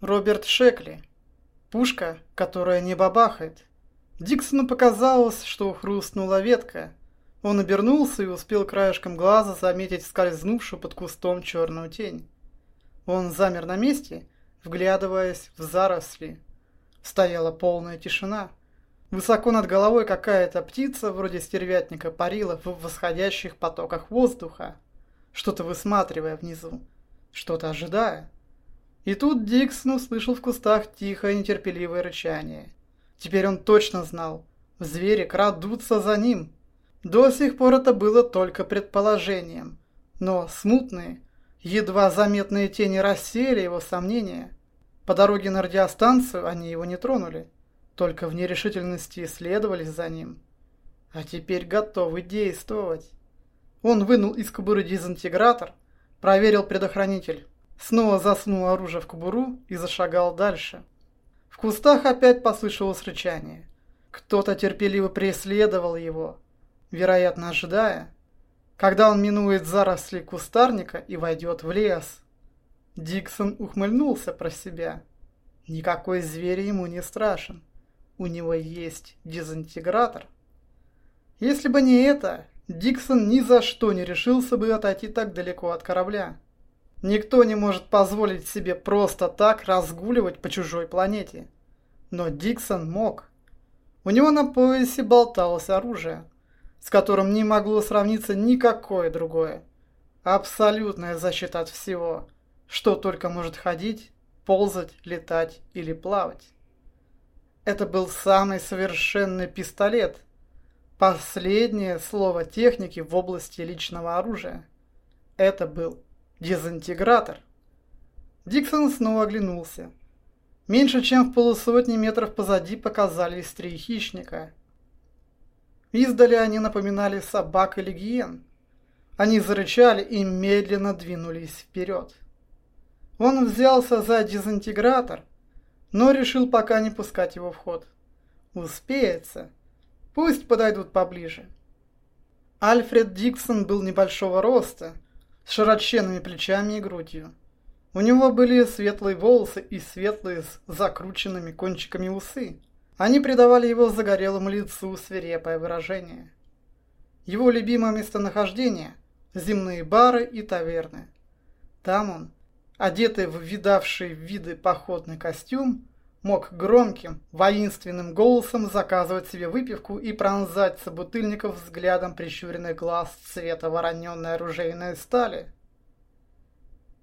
Роберт Шекли. Пушка, которая не бабахает. Диксону показалось, что хрустнула ветка. Он обернулся и успел краешком глаза заметить скользнувшую под кустом черную тень. Он замер на месте, вглядываясь в заросли. Стояла полная тишина. Высоко над головой какая-то птица, вроде стервятника, парила в восходящих потоках воздуха, что-то высматривая внизу, что-то ожидая. И тут Диксон услышал в кустах тихое нетерпеливое рычание. Теперь он точно знал, звери крадутся за ним. До сих пор это было только предположением, но смутные, едва заметные тени рассеяли его сомнения. По дороге на радиостанцию они его не тронули, только в нерешительности следовали за ним. А теперь готовы действовать. Он вынул из кобуры дезинтегратор, проверил предохранитель, снова засунул оружие в кобуру и зашагал дальше. В кустах опять послышалось рычание. Кто-то терпеливо преследовал его, вероятно ожидая, когда он минует заросли кустарника и войдет в лес. Диксон ухмыльнулся про себя. Никакой зверь ему не страшен. У него есть дезинтегратор. Если бы не это, Диксон ни за что не решился бы отойти так далеко от корабля. Никто не может позволить себе просто так разгуливать по чужой планете. Но Диксон мог. У него на поясе болталось оружие, с которым не могло сравниться никакое другое. Абсолютная защита от всего, что только может ходить, ползать, летать или плавать. Это был самый совершенный пистолет. Последнее слово техники в области личного оружия. Это был Дезинтегратор. Диксон снова оглянулся. Меньше чем в полусотни метров позади показались три хищника. Издали они напоминали собак или гиен. Они зарычали и медленно двинулись вперед. Он взялся за дезинтегратор, но решил пока не пускать его в ход. Успеется. Пусть подойдут поближе. Альфред Диксон был небольшого роста – с широченными плечами и грудью. У него были светлые волосы и светлые с закрученными кончиками усы. Они придавали его загорелому лицу свирепое выражение. Его любимое местонахождение – земные бары и таверны. Там он, одетый в видавший виды походный костюм, мог громким, воинственным голосом заказывать себе выпивку и пронзать собутыльников взглядом прищуренных глаз цвета вороненной оружейной стали.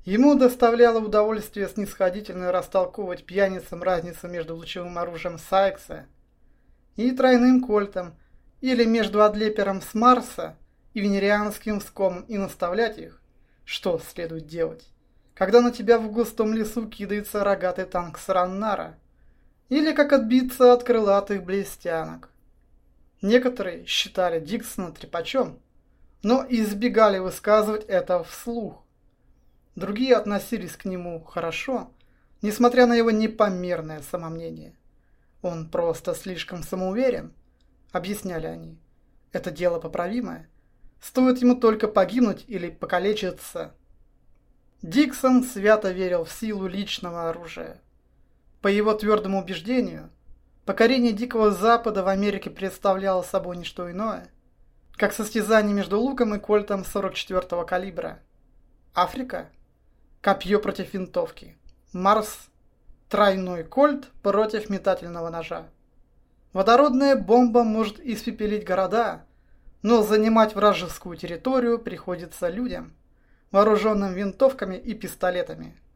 Ему доставляло удовольствие снисходительно растолковывать пьяницам разницу между лучевым оружием Сайкса и тройным кольтом, или между адлепером с Марса и венерианским скомом и наставлять их, что следует делать, когда на тебя в густом лесу кидается рогатый танк Сараннара – или как отбиться от крылатых блестянок. Некоторые считали Диксона трепачом, но избегали высказывать это вслух. Другие относились к нему хорошо, несмотря на его непомерное самомнение. Он просто слишком самоуверен, объясняли они. Это дело поправимое. Стоит ему только погибнуть или покалечиться. Диксон свято верил в силу личного оружия. По его твердому убеждению, покорение Дикого Запада в Америке представляло собой не что иное, как состязание между луком и кольтом 44-го калибра. Африка – копье против винтовки. Марс – тройной кольт против метательного ножа. Водородная бомба может испепелить города, но занимать вражескую территорию приходится людям, вооруженным винтовками и пистолетами –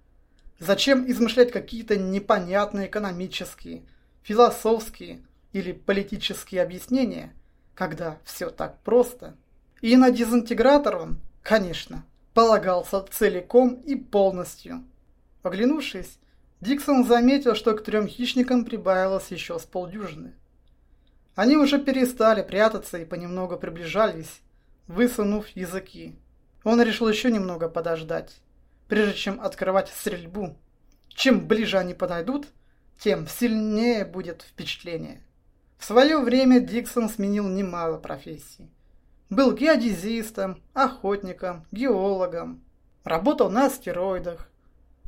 Зачем измышлять какие-то непонятные экономические, философские или политические объяснения, когда все так просто? И на дезинтегратор он, конечно, полагался целиком и полностью. Оглянувшись, Диксон заметил, что к трем хищникам прибавилось еще с полдюжины. Они уже перестали прятаться и понемногу приближались, высунув языки. Он решил еще немного подождать прежде чем открывать стрельбу. Чем ближе они подойдут, тем сильнее будет впечатление. В свое время Диксон сменил немало профессий. Был геодезистом, охотником, геологом. Работал на астероидах.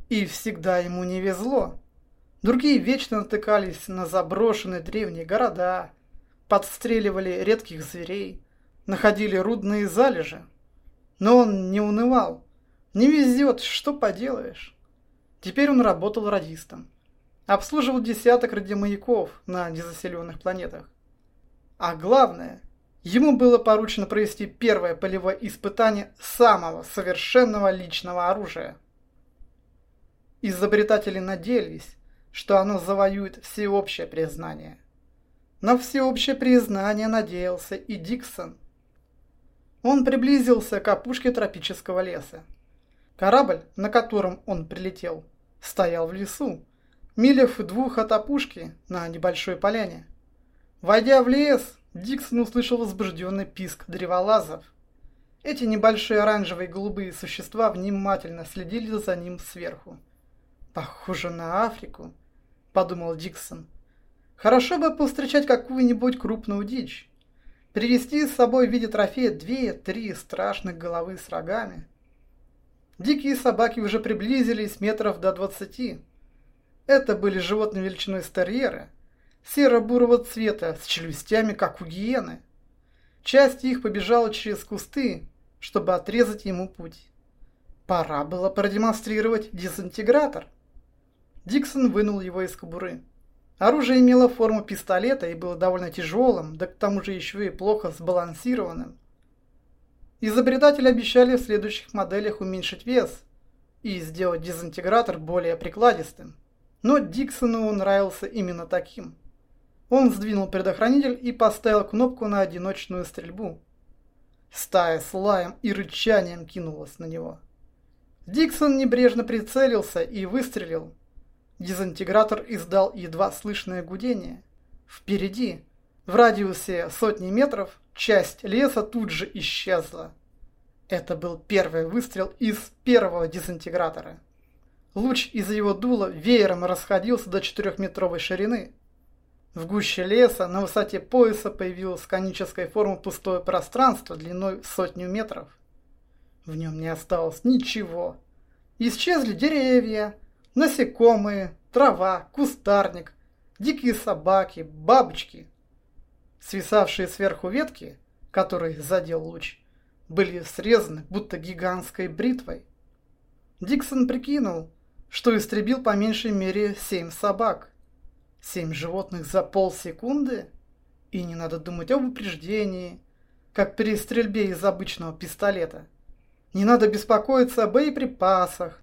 И всегда ему не везло. Другие вечно натыкались на заброшенные древние города, подстреливали редких зверей, находили рудные залежи. Но он не унывал. Не везет, что поделаешь. Теперь он работал радистом. Обслуживал десяток радиомаяков на незаселенных планетах. А главное, ему было поручено провести первое полевое испытание самого совершенного личного оружия. Изобретатели надеялись, что оно завоюет всеобщее признание. На всеобщее признание надеялся и Диксон. Он приблизился к опушке тропического леса. Корабль, на котором он прилетел, стоял в лесу, милях в двух от опушки на небольшой поляне. Войдя в лес, Диксон услышал возбужденный писк древолазов. Эти небольшие оранжевые голубые существа внимательно следили за ним сверху. «Похоже на Африку», — подумал Диксон. «Хорошо бы повстречать какую-нибудь крупную дичь. Привезти с собой в виде трофея две-три страшных головы с рогами». Дикие собаки уже приблизились метров до двадцати. Это были животные величиной стерьеры, серо-бурого цвета, с челюстями, как у гиены. Часть их побежала через кусты, чтобы отрезать ему путь. Пора было продемонстрировать дезинтегратор. Диксон вынул его из кобуры. Оружие имело форму пистолета и было довольно тяжелым, да к тому же еще и плохо сбалансированным. Изобретатели обещали в следующих моделях уменьшить вес и сделать дезинтегратор более прикладистым. Но Диксону нравился именно таким. Он сдвинул предохранитель и поставил кнопку на одиночную стрельбу. Стая с лаем и рычанием кинулась на него. Диксон небрежно прицелился и выстрелил, Дезинтегратор издал едва слышное гудение. Впереди, в радиусе сотни метров, часть леса тут же исчезла. Это был первый выстрел из первого дезинтегратора. Луч из его дула веером расходился до четырехметровой ширины. В гуще леса на высоте пояса появилось конической формы пустое пространство длиной сотню метров. В нем не осталось ничего. Исчезли деревья, насекомые, трава, кустарник, дикие собаки, бабочки. Свисавшие сверху ветки, которые задел луч, были срезаны, будто гигантской бритвой. Диксон прикинул, что истребил по меньшей мере семь собак. Семь животных за полсекунды? И не надо думать об упреждении, как при стрельбе из обычного пистолета. Не надо беспокоиться о боеприпасах,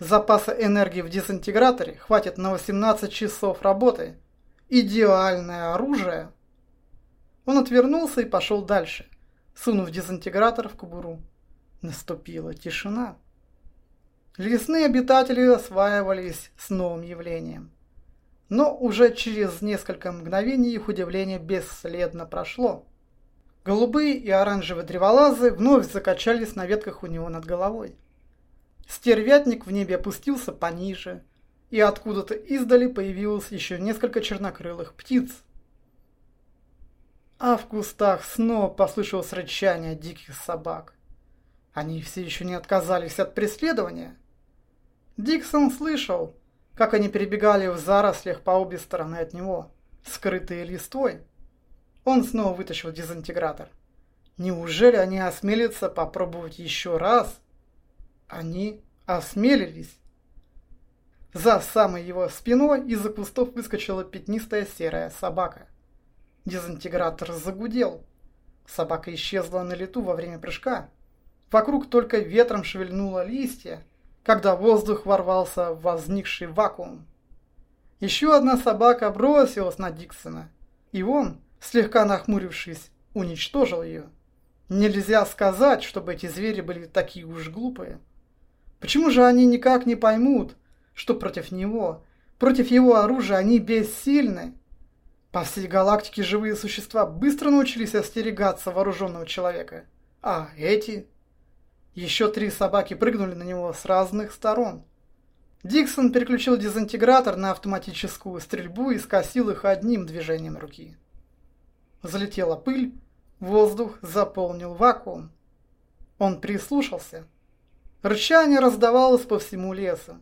Запаса энергии в дезинтеграторе хватит на 18 часов работы. Идеальное оружие. Он отвернулся и пошел дальше, сунув дезинтегратор в кобуру. Наступила тишина. Лесные обитатели осваивались с новым явлением. Но уже через несколько мгновений их удивление бесследно прошло. Голубые и оранжевые древолазы вновь закачались на ветках у него над головой. Стервятник в небе опустился пониже, и откуда-то издали появилось еще несколько чернокрылых птиц. А в кустах снова послышалось рычание диких собак. Они все еще не отказались от преследования. Диксон слышал, как они перебегали в зарослях по обе стороны от него, скрытые листвой. Он снова вытащил дезинтегратор. Неужели они осмелятся попробовать еще раз? Они осмелились. За самой его спиной из-за кустов выскочила пятнистая серая собака. Дезинтегратор загудел. Собака исчезла на лету во время прыжка. Вокруг только ветром шевельнуло листья, когда воздух ворвался в возникший вакуум. Еще одна собака бросилась на Диксона, и он, слегка нахмурившись, уничтожил ее. Нельзя сказать, чтобы эти звери были такие уж глупые. Почему же они никак не поймут, что против него, против его оружия они бессильны? По всей галактике живые существа быстро научились остерегаться вооруженного человека. А эти? Еще три собаки прыгнули на него с разных сторон. Диксон переключил дезинтегратор на автоматическую стрельбу и скосил их одним движением руки. Залетела пыль, воздух заполнил вакуум. Он прислушался – Рычание раздавалось по всему лесу.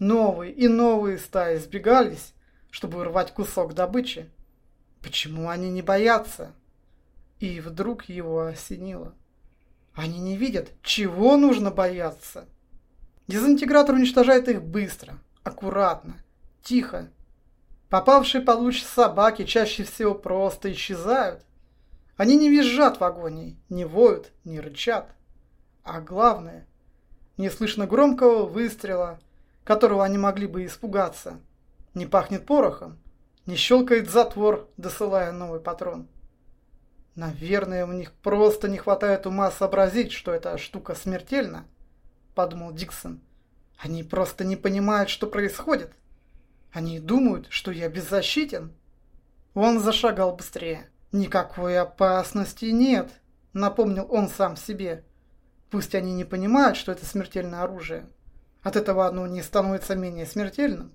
Новые и новые стаи сбегались, чтобы урвать кусок добычи. Почему они не боятся? И вдруг его осенило. Они не видят, чего нужно бояться. Дезинтегратор уничтожает их быстро, аккуратно, тихо. Попавшие по луч собаки чаще всего просто исчезают. Они не визжат в агонии, не воют, не рычат. А главное, не слышно громкого выстрела, которого они могли бы испугаться. Не пахнет порохом, не щелкает затвор, досылая новый патрон. Наверное, у них просто не хватает ума сообразить, что эта штука смертельна, подумал Диксон. Они просто не понимают, что происходит. Они думают, что я беззащитен. Он зашагал быстрее. Никакой опасности нет, напомнил он сам себе. Пусть они не понимают, что это смертельное оружие. От этого оно не становится менее смертельным.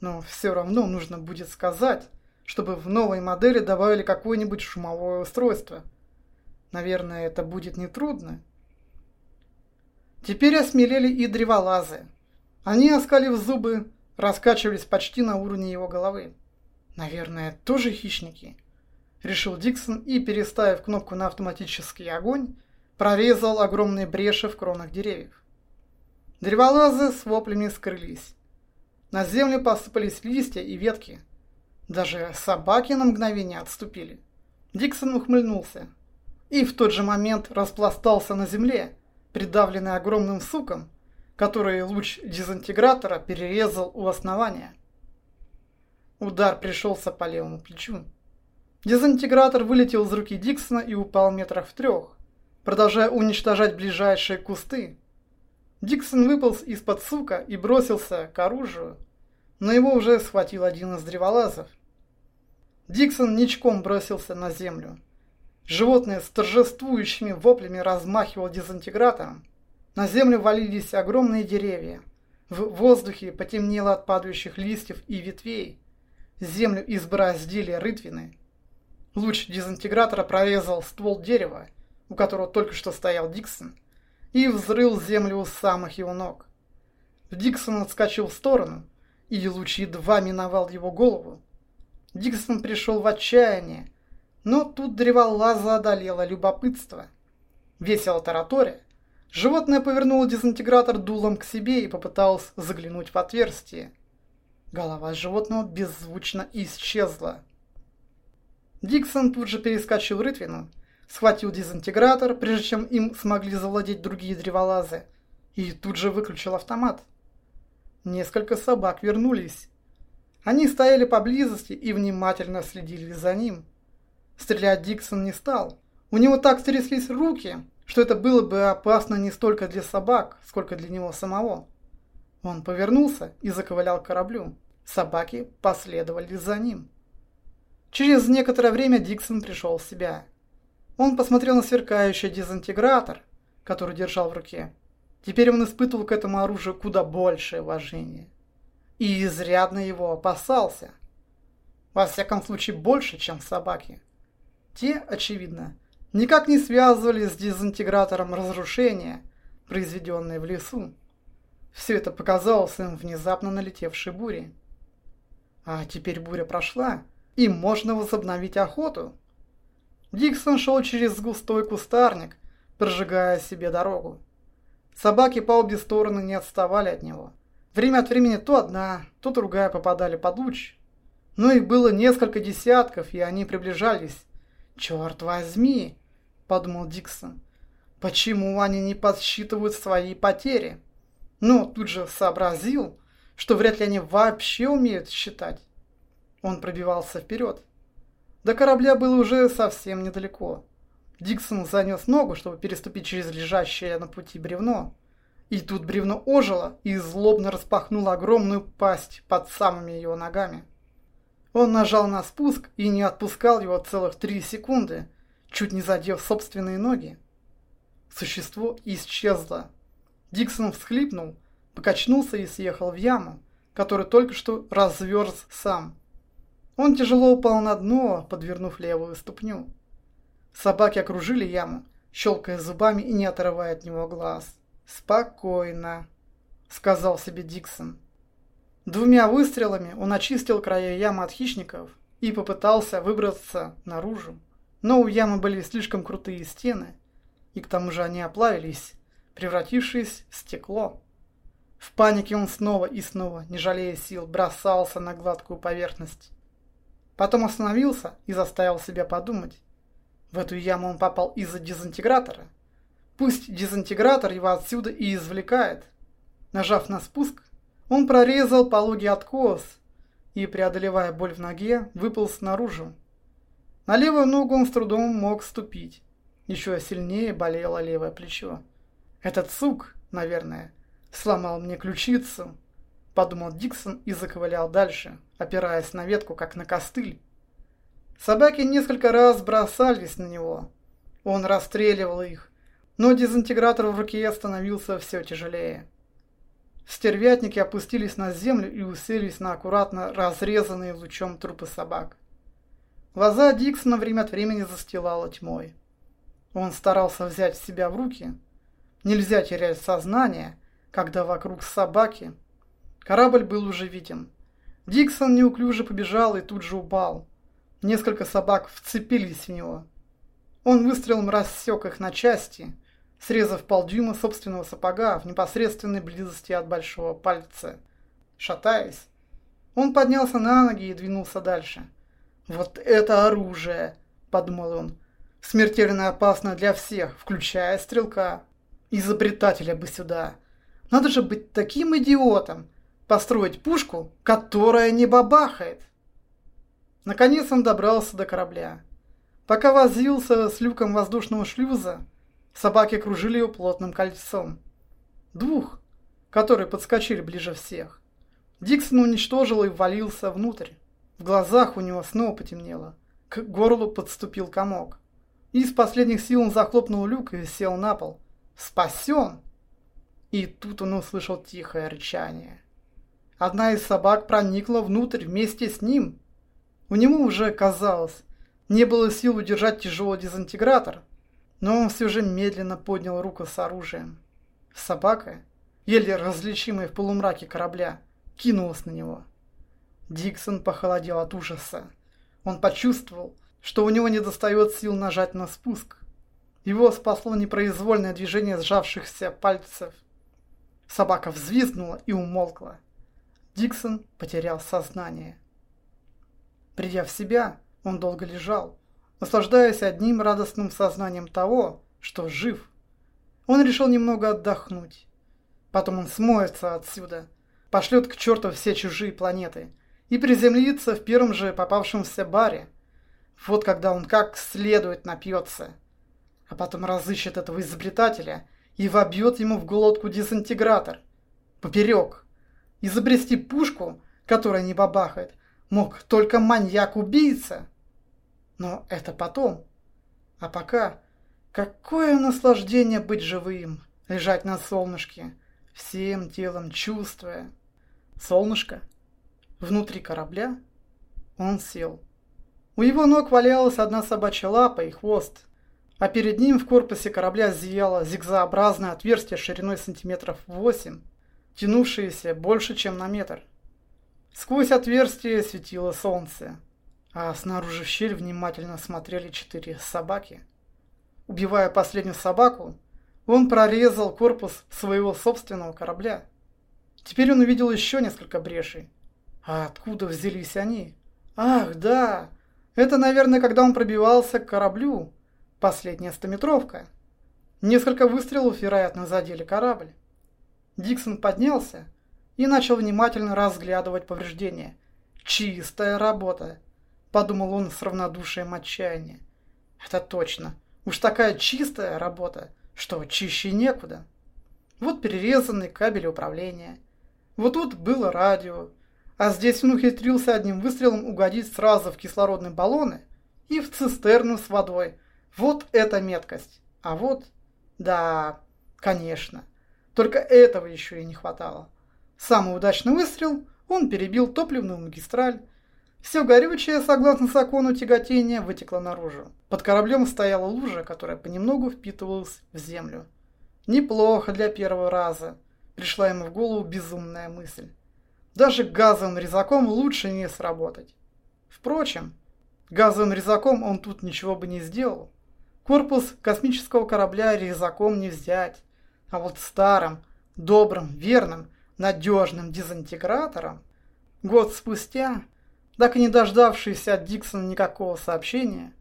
Но все равно нужно будет сказать, чтобы в новой модели добавили какое-нибудь шумовое устройство. Наверное, это будет нетрудно. Теперь осмелели и древолазы. Они, оскалив зубы, раскачивались почти на уровне его головы. Наверное, тоже хищники. Решил Диксон и, переставив кнопку на автоматический огонь, прорезал огромные бреши в кронах деревьев. Древолазы с воплями скрылись. На землю посыпались листья и ветки. Даже собаки на мгновение отступили. Диксон ухмыльнулся. И в тот же момент распластался на земле, придавленный огромным суком, который луч дезинтегратора перерезал у основания. Удар пришелся по левому плечу. Дезинтегратор вылетел из руки Диксона и упал метрах в трех, продолжая уничтожать ближайшие кусты, Диксон выполз из-под сука и бросился к оружию, но его уже схватил один из древолазов. Диксон ничком бросился на землю. Животное с торжествующими воплями размахивало дезинтегратором. На землю валились огромные деревья. В воздухе потемнело от падающих листьев и ветвей. Землю избороздили рытвины. Луч дезинтегратора прорезал ствол дерева, у которого только что стоял Диксон, и взрыл землю у самых его ног. Диксон отскочил в сторону, и луч едва миновал его голову. Диксон пришел в отчаяние, но тут древолаза одолело любопытство. Весело тараторя, животное повернуло дезинтегратор дулом к себе и попыталось заглянуть в отверстие. Голова животного беззвучно исчезла. Диксон тут же перескочил рытвину схватил дезинтегратор, прежде чем им смогли завладеть другие древолазы, и тут же выключил автомат. Несколько собак вернулись. Они стояли поблизости и внимательно следили за ним. Стрелять Диксон не стал. У него так тряслись руки, что это было бы опасно не столько для собак, сколько для него самого. Он повернулся и заковылял к кораблю. Собаки последовали за ним. Через некоторое время Диксон пришел в себя. Он посмотрел на сверкающий дезинтегратор, который держал в руке. Теперь он испытывал к этому оружию куда большее уважение. И изрядно его опасался. Во всяком случае, больше, чем собаки. Те, очевидно, никак не связывали с дезинтегратором разрушения, произведенные в лесу. Все это показалось им внезапно налетевшей бурей. А теперь буря прошла, и можно возобновить охоту. Диксон шел через густой кустарник, прожигая себе дорогу. Собаки по обе стороны не отставали от него. Время от времени то одна, то другая попадали под луч. Но их было несколько десятков, и они приближались. «Черт возьми!» – подумал Диксон. «Почему они не подсчитывают свои потери?» Но тут же сообразил, что вряд ли они вообще умеют считать. Он пробивался вперед. До корабля было уже совсем недалеко. Диксон занес ногу, чтобы переступить через лежащее на пути бревно. И тут бревно ожило и злобно распахнуло огромную пасть под самыми его ногами. Он нажал на спуск и не отпускал его целых три секунды, чуть не задев собственные ноги. Существо исчезло. Диксон всхлипнул, покачнулся и съехал в яму, которую только что разверз сам. Он тяжело упал на дно, подвернув левую ступню. Собаки окружили яму, щелкая зубами и не отрывая от него глаз. «Спокойно», — сказал себе Диксон. Двумя выстрелами он очистил края ямы от хищников и попытался выбраться наружу. Но у ямы были слишком крутые стены, и к тому же они оплавились, превратившись в стекло. В панике он снова и снова, не жалея сил, бросался на гладкую поверхность. Потом остановился и заставил себя подумать. В эту яму он попал из-за дезинтегратора. Пусть дезинтегратор его отсюда и извлекает. Нажав на спуск, он прорезал пологий откос и, преодолевая боль в ноге, выполз наружу. На левую ногу он с трудом мог ступить. Еще сильнее болело левое плечо. Этот сук, наверное, сломал мне ключицу, подумал Диксон и заковылял дальше, опираясь на ветку, как на костыль. Собаки несколько раз бросались на него. Он расстреливал их, но дезинтегратор в руке становился все тяжелее. Стервятники опустились на землю и уселись на аккуратно разрезанные лучом трупы собак. Глаза Диксона время от времени застилала тьмой. Он старался взять себя в руки. Нельзя терять сознание, когда вокруг собаки. Корабль был уже виден. Диксон неуклюже побежал и тут же упал. Несколько собак вцепились в него. Он выстрелом рассек их на части, срезав полдюйма собственного сапога в непосредственной близости от большого пальца. Шатаясь, он поднялся на ноги и двинулся дальше. «Вот это оружие!» – подумал он. «Смертельно опасно для всех, включая стрелка. Изобретателя бы сюда!» Надо же быть таким идиотом, построить пушку, которая не бабахает. Наконец он добрался до корабля. Пока возился с люком воздушного шлюза, собаки кружили его плотным кольцом. Двух, которые подскочили ближе всех. Диксон уничтожил и ввалился внутрь. В глазах у него снова потемнело. К горлу подступил комок. И из последних сил он захлопнул люк и сел на пол. «Спасен!» И тут он услышал тихое рычание. Одна из собак проникла внутрь вместе с ним. У него уже, казалось, не было сил удержать тяжелый дезинтегратор, но он все же медленно поднял руку с оружием. Собака, еле различимая в полумраке корабля, кинулась на него. Диксон похолодел от ужаса. Он почувствовал, что у него не достает сил нажать на спуск. Его спасло непроизвольное движение сжавшихся пальцев – Собака взвизгнула и умолкла. Диксон потерял сознание. Придя в себя, он долго лежал, наслаждаясь одним радостным сознанием того, что жив. Он решил немного отдохнуть. Потом он смоется отсюда, пошлет к черту все чужие планеты и приземлится в первом же попавшемся баре. Вот когда он как следует напьется. А потом разыщет этого изобретателя – и вобьет ему в глотку дезинтегратор. Поперек. Изобрести пушку, которая не бабахает, мог только маньяк-убийца. Но это потом. А пока, какое наслаждение быть живым, лежать на солнышке, всем телом чувствуя. Солнышко. Внутри корабля он сел. У его ног валялась одна собачья лапа и хвост а перед ним в корпусе корабля зияло зигзообразное отверстие шириной сантиметров 8, тянувшееся больше, чем на метр. Сквозь отверстие светило солнце, а снаружи в щель внимательно смотрели четыре собаки. Убивая последнюю собаку, он прорезал корпус своего собственного корабля. Теперь он увидел еще несколько брешей. А откуда взялись они? Ах, да! Это, наверное, когда он пробивался к кораблю, Последняя стометровка. Несколько выстрелов, вероятно, задели корабль. Диксон поднялся и начал внимательно разглядывать повреждения. «Чистая работа», — подумал он с равнодушием отчаяния. «Это точно. Уж такая чистая работа, что чище некуда. Вот перерезанный кабель управления. Вот тут было радио. А здесь он ухитрился одним выстрелом угодить сразу в кислородные баллоны и в цистерну с водой, вот эта меткость. А вот, да, конечно. Только этого еще и не хватало. Самый удачный выстрел, он перебил топливную магистраль. Все горючее, согласно закону тяготения, вытекло наружу. Под кораблем стояла лужа, которая понемногу впитывалась в землю. Неплохо для первого раза. Пришла ему в голову безумная мысль. Даже газовым резаком лучше не сработать. Впрочем, газовым резаком он тут ничего бы не сделал. Корпус космического корабля резаком не взять. А вот старым, добрым, верным, надежным дезинтегратором год спустя, так и не дождавшийся от Диксона никакого сообщения,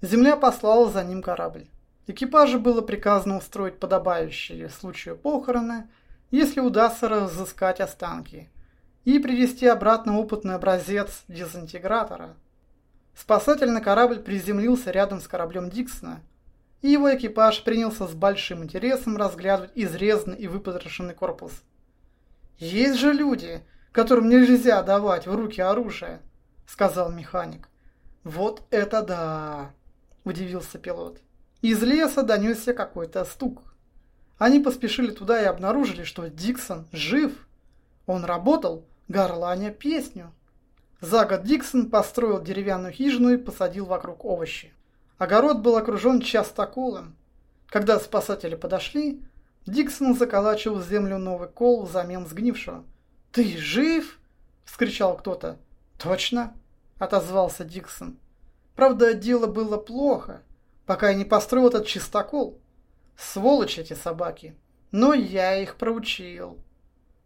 Земля послала за ним корабль. Экипажу было приказано устроить подобающие случаю похороны, если удастся разыскать останки, и привезти обратно опытный образец дезинтегратора. Спасательный корабль приземлился рядом с кораблем Диксона, и его экипаж принялся с большим интересом разглядывать изрезанный и выпотрошенный корпус. «Есть же люди, которым нельзя давать в руки оружие», — сказал механик. «Вот это да!» — удивился пилот. Из леса донесся какой-то стук. Они поспешили туда и обнаружили, что Диксон жив. Он работал, горланя песню. За год Диксон построил деревянную хижину и посадил вокруг овощи. Огород был окружен частоколом. Когда спасатели подошли, Диксон заколачивал в землю новый кол взамен сгнившего. «Ты жив?» – вскричал кто-то. «Точно?» – отозвался Диксон. «Правда, дело было плохо, пока я не построил этот чистокол. Сволочи эти собаки, но я их проучил».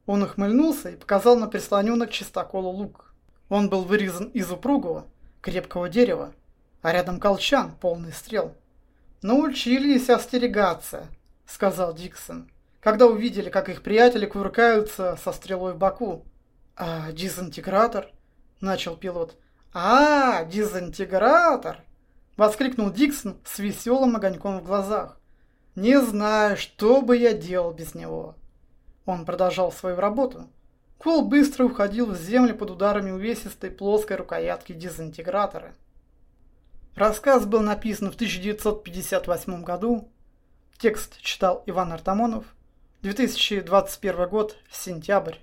Он ухмыльнулся и показал на прислоненный к чистоколу лук. Он был вырезан из упругого, крепкого дерева, а рядом колчан, полный стрел. «Научились остерегаться», — сказал Диксон, когда увидели, как их приятели кувыркаются со стрелой в боку. «А дезинтегратор?» — начал пилот. «А, дезинтегратор!» — воскликнул Диксон с веселым огоньком в глазах. «Не знаю, что бы я делал без него». Он продолжал свою работу. Кол быстро уходил в землю под ударами увесистой плоской рукоятки дезинтегратора. Рассказ был написан в 1958 году. Текст читал Иван Артамонов. 2021 год, сентябрь.